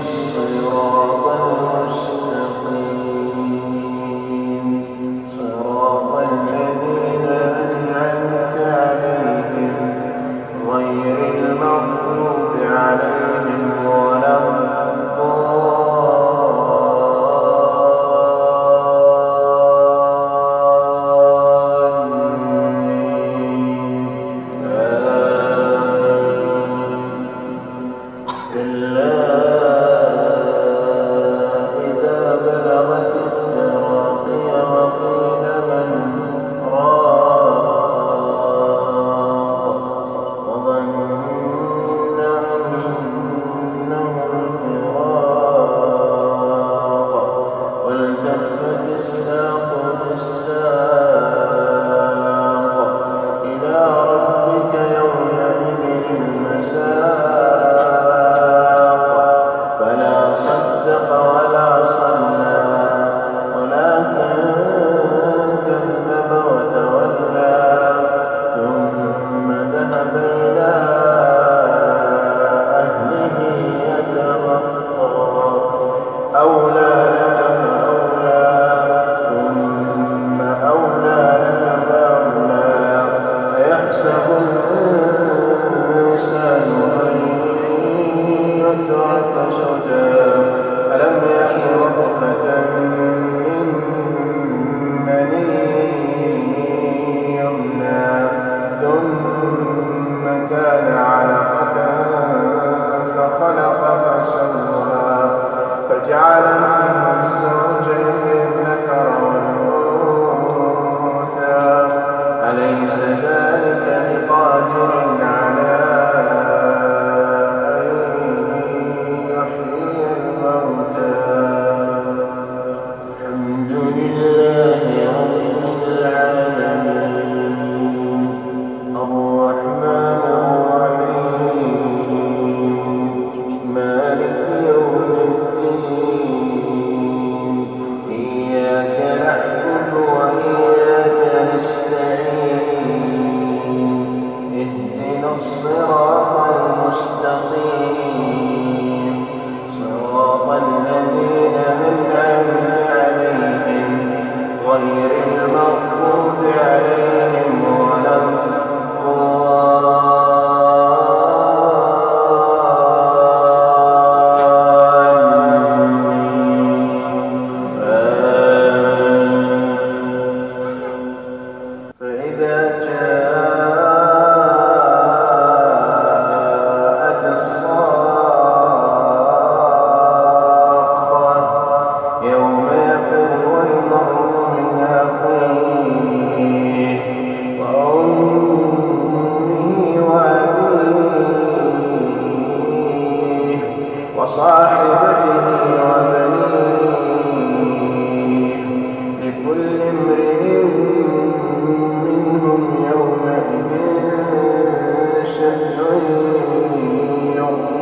Dios. أليس ذلك بقادر وصاحبته وبنيه لكل امرئ منهم يومئذ شأن يغنيه